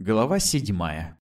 Глава седьмая.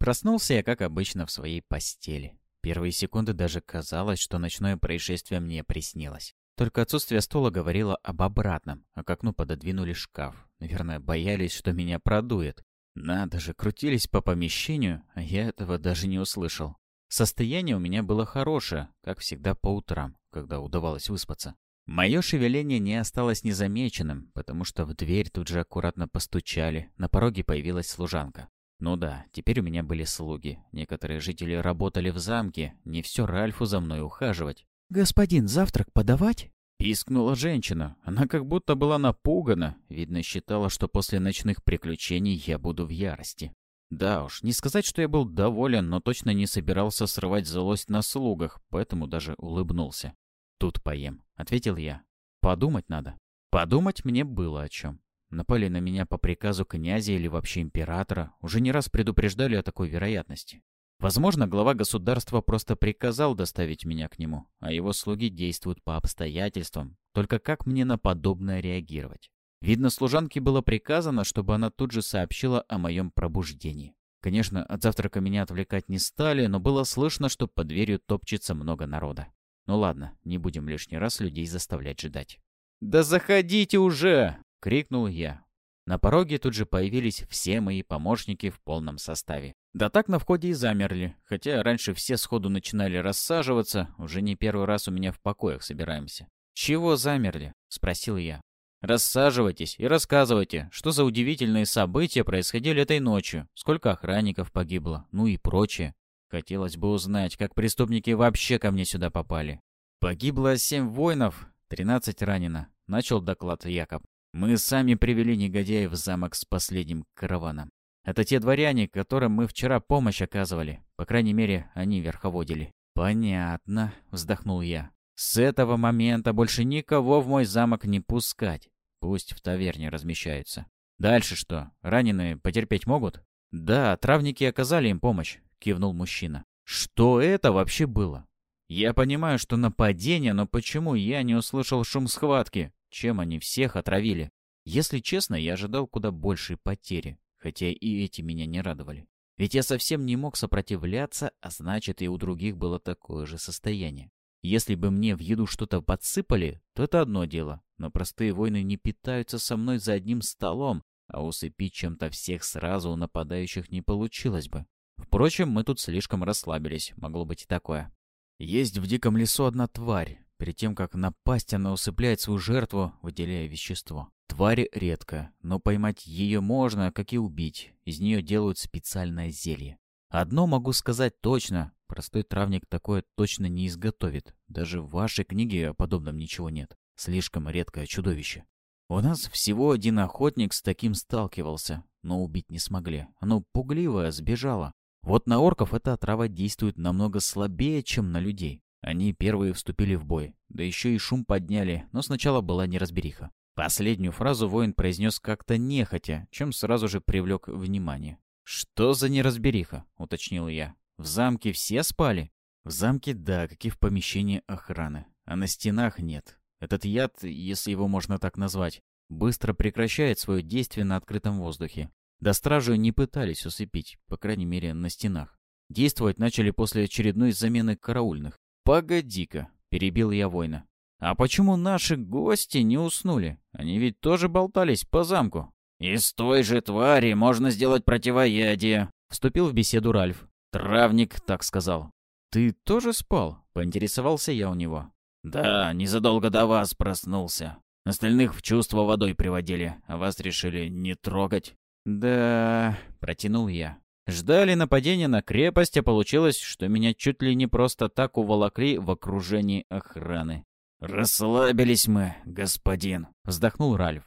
Проснулся я, как обычно, в своей постели. Первые секунды даже казалось, что ночное происшествие мне приснилось. Только отсутствие стула говорило об обратном, а к окну пододвинули шкаф. Наверное, боялись, что меня продует. Надо же, крутились по помещению, а я этого даже не услышал. Состояние у меня было хорошее, как всегда по утрам, когда удавалось выспаться. Мое шевеление не осталось незамеченным, потому что в дверь тут же аккуратно постучали, на пороге появилась служанка. Ну да, теперь у меня были слуги. Некоторые жители работали в замке, не все Ральфу за мной ухаживать. «Господин, завтрак подавать?» Пискнула женщина. Она как будто была напугана. Видно, считала, что после ночных приключений я буду в ярости. Да уж, не сказать, что я был доволен, но точно не собирался срывать злость на слугах, поэтому даже улыбнулся. «Тут поем», — ответил я. «Подумать надо». Подумать мне было о чем. Напали на меня по приказу князя или вообще императора, уже не раз предупреждали о такой вероятности. Возможно, глава государства просто приказал доставить меня к нему, а его слуги действуют по обстоятельствам. Только как мне на подобное реагировать? Видно, служанке было приказано, чтобы она тут же сообщила о моем пробуждении. Конечно, от завтрака меня отвлекать не стали, но было слышно, что под дверью топчется много народа. Ну ладно, не будем лишний раз людей заставлять ждать. «Да заходите уже!» — крикнул я. На пороге тут же появились все мои помощники в полном составе. Да так на входе и замерли, хотя раньше все сходу начинали рассаживаться, уже не первый раз у меня в покоях собираемся. «Чего замерли?» — спросил я. «Рассаживайтесь и рассказывайте, что за удивительные события происходили этой ночью, сколько охранников погибло, ну и прочее. Хотелось бы узнать, как преступники вообще ко мне сюда попали. Погибло семь воинов, тринадцать ранено. Начал доклад Якоб. Мы сами привели негодяев в замок с последним караваном. Это те дворяне, которым мы вчера помощь оказывали. По крайней мере, они верховодили. «Понятно», — вздохнул я. «С этого момента больше никого в мой замок не пускать. Пусть в таверне размещаются. Дальше что? Раненые потерпеть могут?» «Да, травники оказали им помощь кивнул мужчина. Что это вообще было? Я понимаю, что нападение, но почему я не услышал шум схватки? Чем они всех отравили? Если честно, я ожидал куда большей потери, хотя и эти меня не радовали. Ведь я совсем не мог сопротивляться, а значит и у других было такое же состояние. Если бы мне в еду что-то подсыпали, то это одно дело, но простые войны не питаются со мной за одним столом, а усыпить чем-то всех сразу у нападающих не получилось бы. Впрочем, мы тут слишком расслабились, могло быть и такое. Есть в диком лесу одна тварь. Перед тем, как напасть, она усыпляет свою жертву, выделяя вещество. Тварь редкая, но поймать ее можно, как и убить. Из нее делают специальное зелье. Одно могу сказать точно, простой травник такое точно не изготовит. Даже в вашей книге о подобном ничего нет. Слишком редкое чудовище. У нас всего один охотник с таким сталкивался, но убить не смогли. Оно пугливое, сбежало. Вот на орков эта отрава действует намного слабее, чем на людей. Они первые вступили в бой, да еще и шум подняли, но сначала была неразбериха. Последнюю фразу воин произнес как-то нехотя, чем сразу же привлек внимание. «Что за неразбериха?» — уточнил я. «В замке все спали?» «В замке да, как и в помещении охраны. А на стенах нет. Этот яд, если его можно так назвать, быстро прекращает свое действие на открытом воздухе. До стражи не пытались усыпить, по крайней мере, на стенах. Действовать начали после очередной замены караульных. «Погоди-ка», — перебил я воина. «А почему наши гости не уснули? Они ведь тоже болтались по замку». «Из той же твари можно сделать противоядие», — вступил в беседу Ральф. «Травник так сказал». «Ты тоже спал?» — поинтересовался я у него. «Да, незадолго до вас проснулся. Остальных в чувство водой приводили, а вас решили не трогать». «Да...» — протянул я. Ждали нападения на крепость, а получилось, что меня чуть ли не просто так уволокли в окружении охраны. «Расслабились мы, господин», — вздохнул Ральф.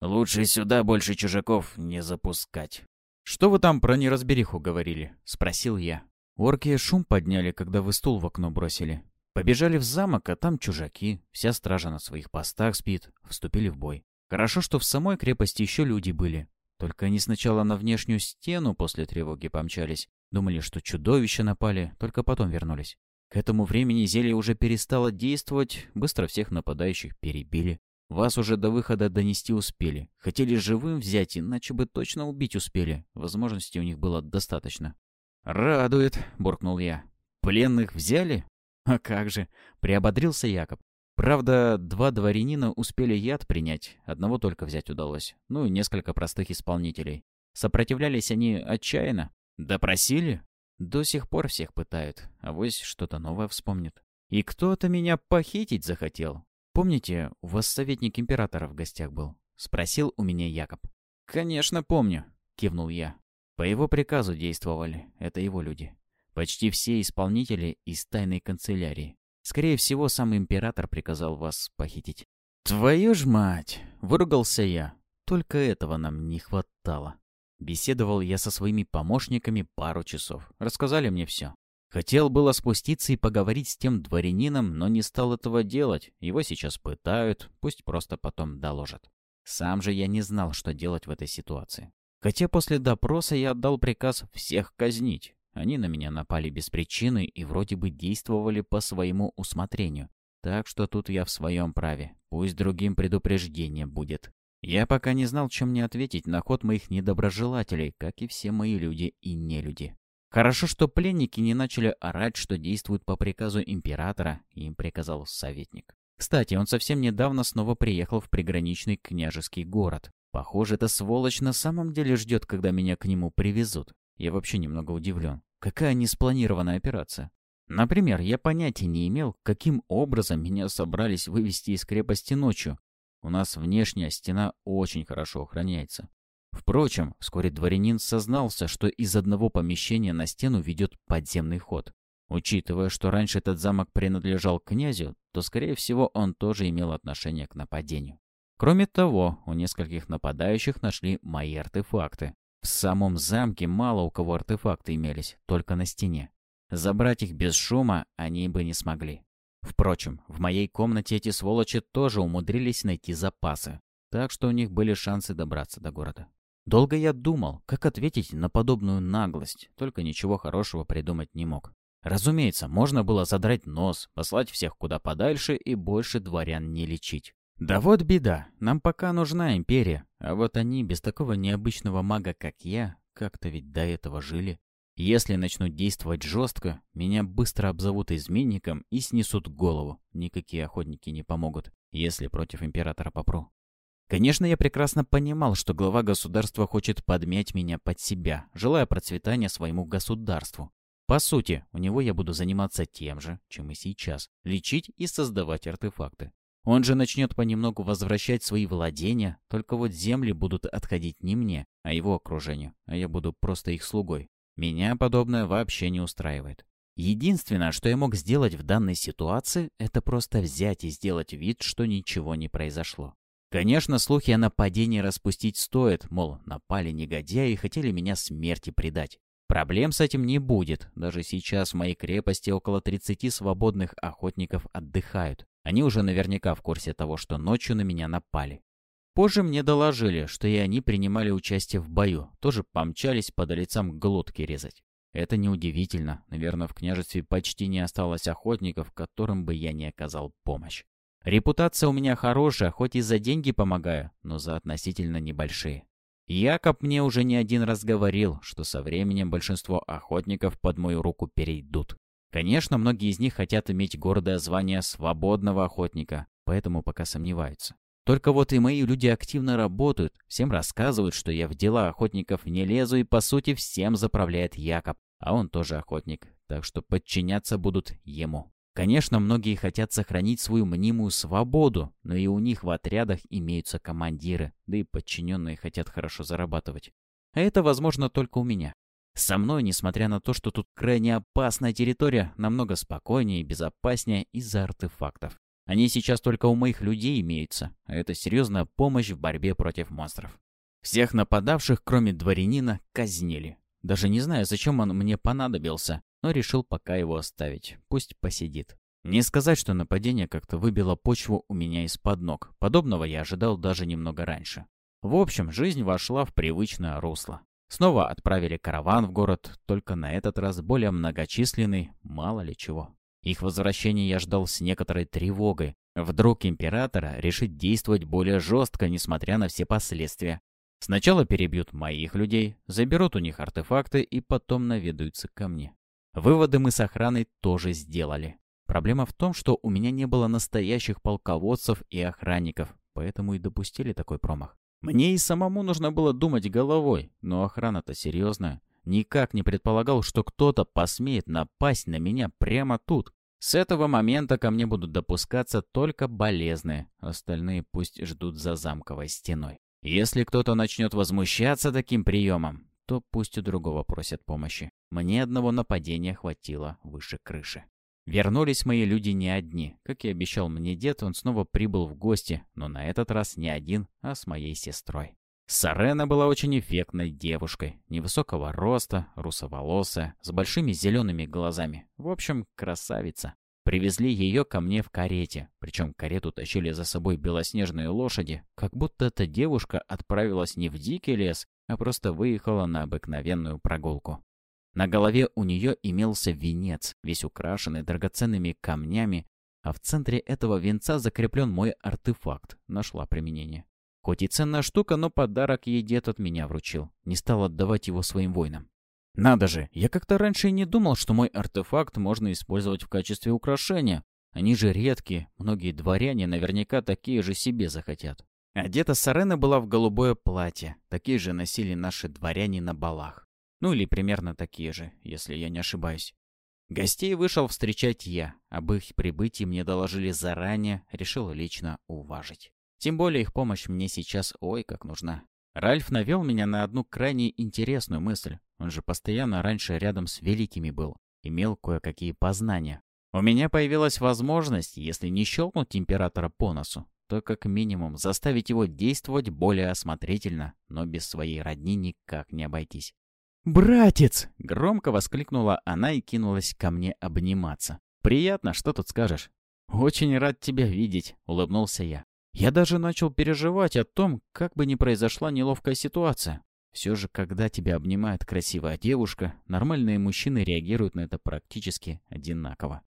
«Лучше сюда больше чужаков не запускать». «Что вы там про неразбериху говорили?» — спросил я. Орки шум подняли, когда вы стул в окно бросили. Побежали в замок, а там чужаки. Вся стража на своих постах спит. Вступили в бой. Хорошо, что в самой крепости еще люди были. Только они сначала на внешнюю стену после тревоги помчались. Думали, что чудовища напали, только потом вернулись. К этому времени зелье уже перестало действовать, быстро всех нападающих перебили. Вас уже до выхода донести успели. Хотели живым взять, иначе бы точно убить успели. Возможностей у них было достаточно. «Радует», — буркнул я. «Пленных взяли?» «А как же!» — приободрился Якоб. Правда, два дворянина успели яд принять, одного только взять удалось. Ну и несколько простых исполнителей. Сопротивлялись они отчаянно. Допросили? До сих пор всех пытают, а вось что-то новое вспомнит. И кто-то меня похитить захотел. Помните, у вас советник императора в гостях был? Спросил у меня Якоб. Конечно, помню, кивнул я. По его приказу действовали, это его люди. Почти все исполнители из тайной канцелярии. Скорее всего, сам император приказал вас похитить. «Твою ж мать!» — выругался я. Только этого нам не хватало. Беседовал я со своими помощниками пару часов. Рассказали мне все. Хотел было спуститься и поговорить с тем дворянином, но не стал этого делать. Его сейчас пытают, пусть просто потом доложат. Сам же я не знал, что делать в этой ситуации. Хотя после допроса я отдал приказ всех казнить. Они на меня напали без причины и вроде бы действовали по своему усмотрению. Так что тут я в своем праве. Пусть другим предупреждение будет. Я пока не знал, чем мне ответить на ход моих недоброжелателей, как и все мои люди и нелюди. Хорошо, что пленники не начали орать, что действуют по приказу императора, им приказал советник. Кстати, он совсем недавно снова приехал в приграничный княжеский город. Похоже, эта сволочь на самом деле ждет, когда меня к нему привезут. Я вообще немного удивлен. Какая неспланированная операция? Например, я понятия не имел, каким образом меня собрались вывести из крепости ночью. У нас внешняя стена очень хорошо охраняется. Впрочем, вскоре дворянин сознался, что из одного помещения на стену ведет подземный ход. Учитывая, что раньше этот замок принадлежал князю, то, скорее всего, он тоже имел отношение к нападению. Кроме того, у нескольких нападающих нашли мои артефакты. В самом замке мало у кого артефакты имелись, только на стене. Забрать их без шума они бы не смогли. Впрочем, в моей комнате эти сволочи тоже умудрились найти запасы, так что у них были шансы добраться до города. Долго я думал, как ответить на подобную наглость, только ничего хорошего придумать не мог. Разумеется, можно было задрать нос, послать всех куда подальше и больше дворян не лечить. Да вот беда, нам пока нужна империя, а вот они без такого необычного мага, как я, как-то ведь до этого жили. Если начнут действовать жестко, меня быстро обзовут изменником и снесут голову. Никакие охотники не помогут, если против императора попру. Конечно, я прекрасно понимал, что глава государства хочет подмять меня под себя, желая процветания своему государству. По сути, у него я буду заниматься тем же, чем и сейчас – лечить и создавать артефакты. Он же начнет понемногу возвращать свои владения, только вот земли будут отходить не мне, а его окружению, а я буду просто их слугой. Меня подобное вообще не устраивает. Единственное, что я мог сделать в данной ситуации, это просто взять и сделать вид, что ничего не произошло. Конечно, слухи о нападении распустить стоит, мол, напали негодяи и хотели меня смерти предать. Проблем с этим не будет. Даже сейчас в моей крепости около 30 свободных охотников отдыхают. Они уже наверняка в курсе того, что ночью на меня напали. Позже мне доложили, что и они принимали участие в бою, тоже помчались под лицам глотки резать. Это неудивительно. Наверное, в княжестве почти не осталось охотников, которым бы я не оказал помощь. Репутация у меня хорошая, хоть и за деньги помогаю, но за относительно небольшие. Якоб мне уже не один раз говорил, что со временем большинство охотников под мою руку перейдут. Конечно, многие из них хотят иметь гордое звание свободного охотника, поэтому пока сомневаются. Только вот и мои люди активно работают, всем рассказывают, что я в дела охотников не лезу и, по сути, всем заправляет Якоб, а он тоже охотник, так что подчиняться будут ему. Конечно, многие хотят сохранить свою мнимую свободу, но и у них в отрядах имеются командиры, да и подчиненные хотят хорошо зарабатывать. А это возможно только у меня. Со мной, несмотря на то, что тут крайне опасная территория, намного спокойнее и безопаснее из-за артефактов. Они сейчас только у моих людей имеются, а это серьезная помощь в борьбе против монстров. Всех нападавших, кроме дворянина, казнили. Даже не знаю, зачем он мне понадобился, но решил пока его оставить. Пусть посидит. Не сказать, что нападение как-то выбило почву у меня из-под ног. Подобного я ожидал даже немного раньше. В общем, жизнь вошла в привычное русло. Снова отправили караван в город, только на этот раз более многочисленный, мало ли чего. Их возвращение я ждал с некоторой тревогой. Вдруг император решит действовать более жестко, несмотря на все последствия. Сначала перебьют моих людей, заберут у них артефакты и потом наведаются ко мне. Выводы мы с охраной тоже сделали. Проблема в том, что у меня не было настоящих полководцев и охранников, поэтому и допустили такой промах. Мне и самому нужно было думать головой, но охрана-то серьезная. Никак не предполагал, что кто-то посмеет напасть на меня прямо тут. С этого момента ко мне будут допускаться только болезные, остальные пусть ждут за замковой стеной. Если кто-то начнет возмущаться таким приемом, то пусть у другого просят помощи. Мне одного нападения хватило выше крыши. Вернулись мои люди не одни. Как и обещал мне дед, он снова прибыл в гости, но на этот раз не один, а с моей сестрой. Сарена была очень эффектной девушкой, невысокого роста, русоволосая, с большими зелеными глазами. В общем, красавица. Привезли ее ко мне в карете, причем карету тащили за собой белоснежные лошади, как будто эта девушка отправилась не в дикий лес, а просто выехала на обыкновенную прогулку. На голове у нее имелся венец, весь украшенный драгоценными камнями, а в центре этого венца закреплен мой артефакт, нашла применение. Хоть и ценная штука, но подарок ей дед от меня вручил, не стал отдавать его своим воинам. Надо же, я как-то раньше и не думал, что мой артефакт можно использовать в качестве украшения. Они же редкие, многие дворяне наверняка такие же себе захотят. Одета Сарена была в голубое платье, такие же носили наши дворяне на балах. Ну или примерно такие же, если я не ошибаюсь. Гостей вышел встречать я. Об их прибытии мне доложили заранее, решил лично уважить. Тем более их помощь мне сейчас ой как нужна. Ральф навел меня на одну крайне интересную мысль. Он же постоянно раньше рядом с великими был, имел кое-какие познания. У меня появилась возможность, если не щелкнуть императора по носу, то как минимум заставить его действовать более осмотрительно, но без своей родни никак не обойтись. «Братец!» — громко воскликнула она и кинулась ко мне обниматься. «Приятно, что тут скажешь?» «Очень рад тебя видеть», — улыбнулся я. Я даже начал переживать о том, как бы ни произошла неловкая ситуация. Все же, когда тебя обнимает красивая девушка, нормальные мужчины реагируют на это практически одинаково.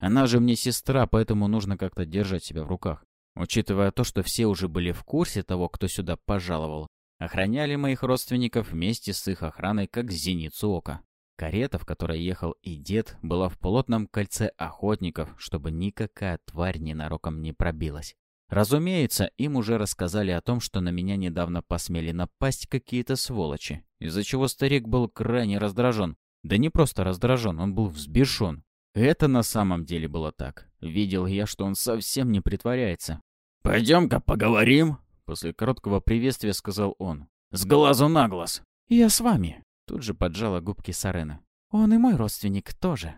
Она же мне сестра, поэтому нужно как-то держать себя в руках. Учитывая то, что все уже были в курсе того, кто сюда пожаловал, Охраняли моих родственников вместе с их охраной, как зеницу ока. Карета, в которой ехал и дед, была в плотном кольце охотников, чтобы никакая тварь ненароком не пробилась. Разумеется, им уже рассказали о том, что на меня недавно посмели напасть какие-то сволочи, из-за чего старик был крайне раздражен. Да не просто раздражен, он был взбешен. Это на самом деле было так. Видел я, что он совсем не притворяется. «Пойдем-ка поговорим», После короткого приветствия сказал он. «С глазу на глаз!» «Я с вами!» Тут же поджала губки Сарена. «Он и мой родственник тоже!»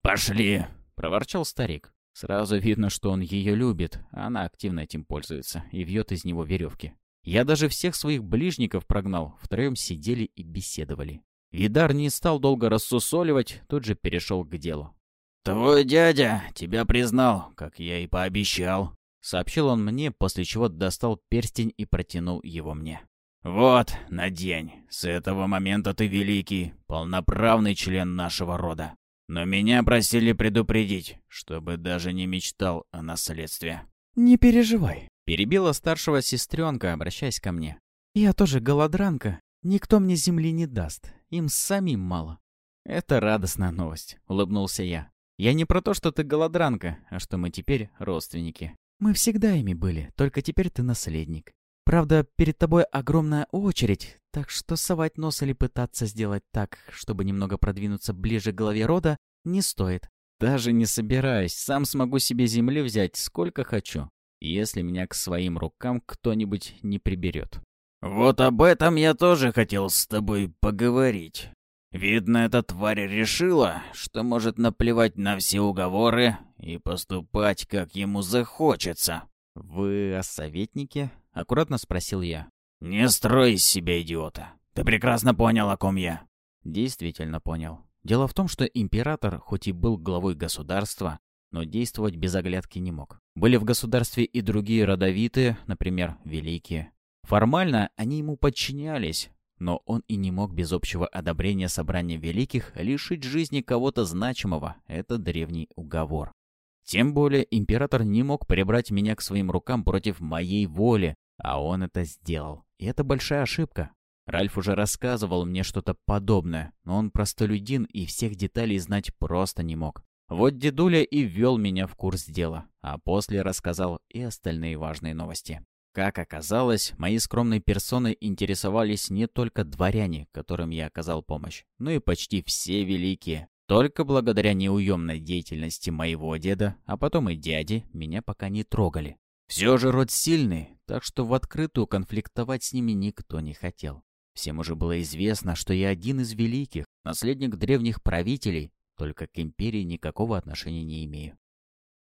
«Пошли!» — проворчал старик. Сразу видно, что он ее любит, она активно этим пользуется и вьет из него веревки. Я даже всех своих ближников прогнал, втроем сидели и беседовали. Видар не стал долго рассусоливать, тут же перешел к делу. «Твой дядя тебя признал, как я и пообещал. Сообщил он мне, после чего достал перстень и протянул его мне. «Вот, надень. С этого момента ты великий, полноправный член нашего рода. Но меня просили предупредить, чтобы даже не мечтал о наследстве». «Не переживай», — перебила старшего сестренка, обращаясь ко мне. «Я тоже голодранка. Никто мне земли не даст. Им самим мало». «Это радостная новость», — улыбнулся я. «Я не про то, что ты голодранка, а что мы теперь родственники. Мы всегда ими были, только теперь ты наследник. Правда, перед тобой огромная очередь, так что совать нос или пытаться сделать так, чтобы немного продвинуться ближе к главе рода, не стоит. Даже не собираюсь, сам смогу себе земли взять сколько хочу, если меня к своим рукам кто-нибудь не приберет. «Вот об этом я тоже хотел с тобой поговорить», Видно, эта тварь решила, что может наплевать на все уговоры и поступать, как ему захочется. «Вы о советнике?» — аккуратно спросил я. «Не строй из себя идиота. Ты прекрасно понял, о ком я». Действительно понял. Дело в том, что император, хоть и был главой государства, но действовать без оглядки не мог. Были в государстве и другие родовитые, например, великие. Формально они ему подчинялись, но он и не мог без общего одобрения собрания великих лишить жизни кого-то значимого. Это древний уговор. Тем более император не мог прибрать меня к своим рукам против моей воли, а он это сделал. И это большая ошибка. Ральф уже рассказывал мне что-то подобное, но он простолюдин и всех деталей знать просто не мог. Вот дедуля и ввел меня в курс дела, а после рассказал и остальные важные новости. Как оказалось, моей скромной персоной интересовались не только дворяне, которым я оказал помощь, но и почти все великие. Только благодаря неуемной деятельности моего деда, а потом и дяди, меня пока не трогали. Все же род сильный, так что в открытую конфликтовать с ними никто не хотел. Всем уже было известно, что я один из великих, наследник древних правителей, только к империи никакого отношения не имею.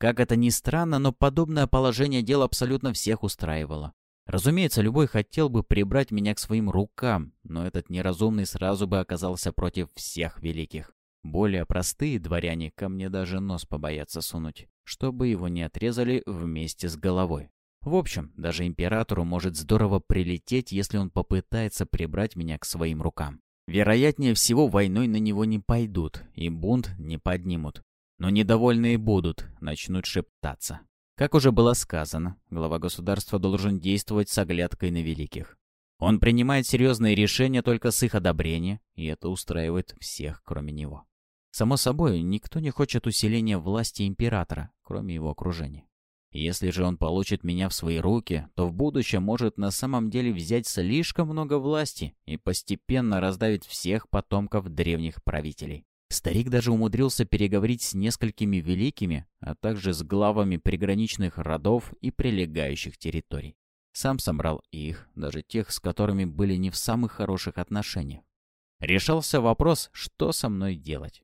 Как это ни странно, но подобное положение дел абсолютно всех устраивало. Разумеется, любой хотел бы прибрать меня к своим рукам, но этот неразумный сразу бы оказался против всех великих. Более простые дворяне ко мне даже нос побоятся сунуть, чтобы его не отрезали вместе с головой. В общем, даже императору может здорово прилететь, если он попытается прибрать меня к своим рукам. Вероятнее всего, войной на него не пойдут и бунт не поднимут. Но недовольные будут, начнут шептаться. Как уже было сказано, глава государства должен действовать с оглядкой на великих. Он принимает серьезные решения только с их одобрения, и это устраивает всех, кроме него. Само собой, никто не хочет усиления власти императора, кроме его окружения. Если же он получит меня в свои руки, то в будущем может на самом деле взять слишком много власти и постепенно раздавить всех потомков древних правителей. Старик даже умудрился переговорить с несколькими великими, а также с главами приграничных родов и прилегающих территорий. Сам собрал их, даже тех, с которыми были не в самых хороших отношениях. Решался вопрос, что со мной делать.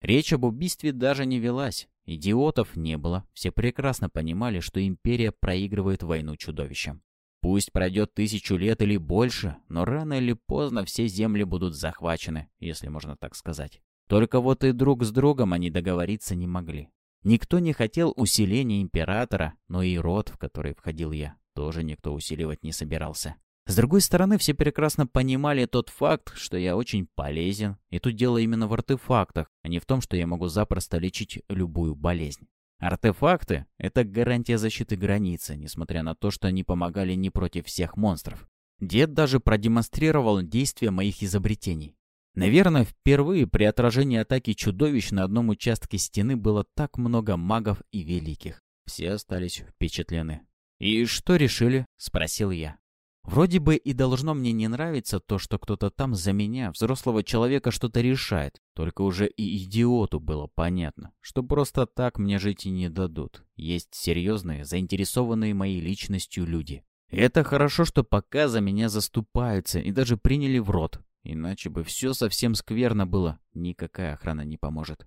Речь об убийстве даже не велась. Идиотов не было, все прекрасно понимали, что империя проигрывает войну чудовищам. Пусть пройдет тысячу лет или больше, но рано или поздно все земли будут захвачены, если можно так сказать. Только вот и друг с другом они договориться не могли. Никто не хотел усиления императора, но и род, в который входил я, тоже никто усиливать не собирался. С другой стороны, все прекрасно понимали тот факт, что я очень полезен, и тут дело именно в артефактах, а не в том, что я могу запросто лечить любую болезнь. Артефакты — это гарантия защиты границы, несмотря на то, что они помогали не против всех монстров. Дед даже продемонстрировал действие моих изобретений. Наверное, впервые при отражении атаки чудовищ на одном участке стены было так много магов и великих. Все остались впечатлены. «И что решили?» — спросил я. Вроде бы и должно мне не нравиться то, что кто-то там за меня, взрослого человека, что-то решает. Только уже и идиоту было понятно, что просто так мне жить и не дадут. Есть серьезные, заинтересованные моей личностью люди. это хорошо, что пока за меня заступаются и даже приняли в рот. Иначе бы все совсем скверно было, никакая охрана не поможет.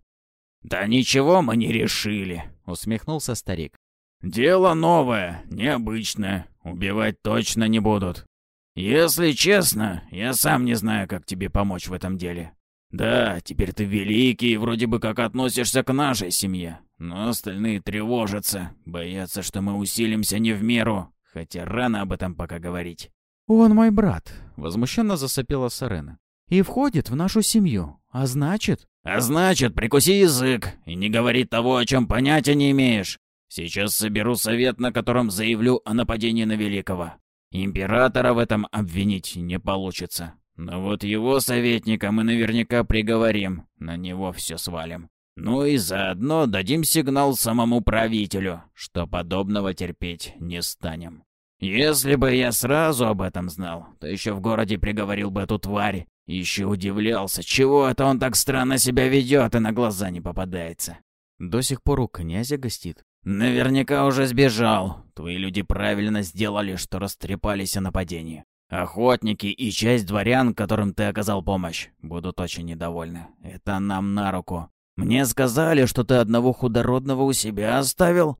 «Да ничего мы не решили», — усмехнулся старик. «Дело новое, необычное, убивать точно не будут. Если честно, я сам не знаю, как тебе помочь в этом деле. Да, теперь ты великий и вроде бы как относишься к нашей семье, но остальные тревожатся, боятся, что мы усилимся не в меру, хотя рано об этом пока говорить. «Он мой брат», — возмущенно засопела Сарена. «И входит в нашу семью. А значит...» «А значит, прикуси язык и не говори того, о чем понятия не имеешь. Сейчас соберу совет, на котором заявлю о нападении на Великого. Императора в этом обвинить не получится. Но вот его советника мы наверняка приговорим, на него все свалим. Ну и заодно дадим сигнал самому правителю, что подобного терпеть не станем. Если бы я сразу об этом знал, то еще в городе приговорил бы эту тварь. Еще удивлялся, чего это он так странно себя ведет и на глаза не попадается. До сих пор у князя гостит. Наверняка уже сбежал. Твои люди правильно сделали, что растрепались о нападении. Охотники и часть дворян, которым ты оказал помощь, будут очень недовольны. Это нам на руку. Мне сказали, что ты одного худородного у себя оставил?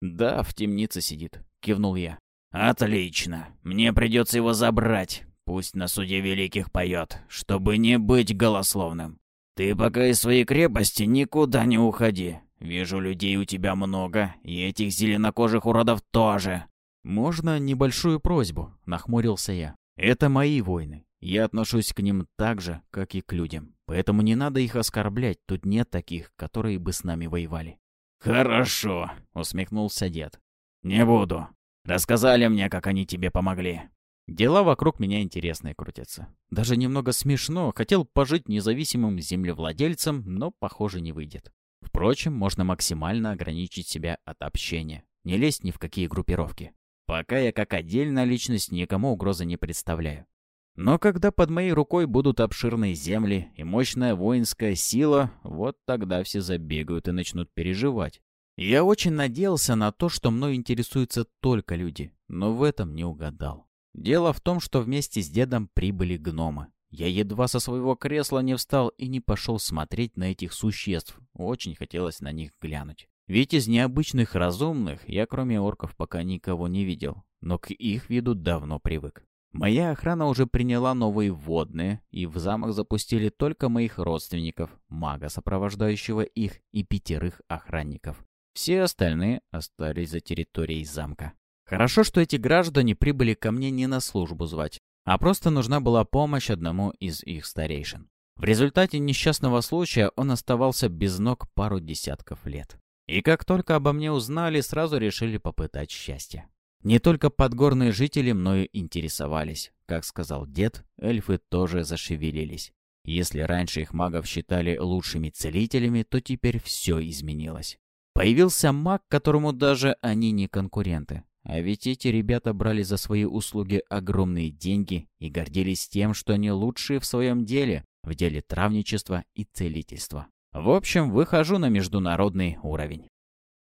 Да, в темнице сидит, кивнул я. «Отлично. Мне придется его забрать. Пусть на суде великих поет, чтобы не быть голословным. Ты пока из своей крепости никуда не уходи. Вижу, людей у тебя много, и этих зеленокожих уродов тоже». «Можно небольшую просьбу?» — нахмурился я. «Это мои войны. Я отношусь к ним так же, как и к людям. Поэтому не надо их оскорблять, тут нет таких, которые бы с нами воевали». «Хорошо», — усмехнулся дед. «Не буду. Рассказали мне, как они тебе помогли». Дела вокруг меня интересные крутятся. Даже немного смешно. Хотел пожить независимым землевладельцем, но, похоже, не выйдет. Впрочем, можно максимально ограничить себя от общения. Не лезть ни в какие группировки. Пока я как отдельная личность никому угрозы не представляю. Но когда под моей рукой будут обширные земли и мощная воинская сила, вот тогда все забегают и начнут переживать. Я очень надеялся на то, что мной интересуются только люди, но в этом не угадал. Дело в том, что вместе с дедом прибыли гномы. Я едва со своего кресла не встал и не пошел смотреть на этих существ. Очень хотелось на них глянуть. Ведь из необычных разумных я кроме орков пока никого не видел, но к их виду давно привык. Моя охрана уже приняла новые водные, и в замок запустили только моих родственников, мага, сопровождающего их, и пятерых охранников. Все остальные остались за территорией замка. Хорошо, что эти граждане прибыли ко мне не на службу звать, а просто нужна была помощь одному из их старейшин. В результате несчастного случая он оставался без ног пару десятков лет. И как только обо мне узнали, сразу решили попытать счастье. Не только подгорные жители мною интересовались. Как сказал дед, эльфы тоже зашевелились. Если раньше их магов считали лучшими целителями, то теперь все изменилось. Появился маг, которому даже они не конкуренты. А ведь эти ребята брали за свои услуги огромные деньги и гордились тем, что они лучшие в своем деле, в деле травничества и целительства. В общем, выхожу на международный уровень.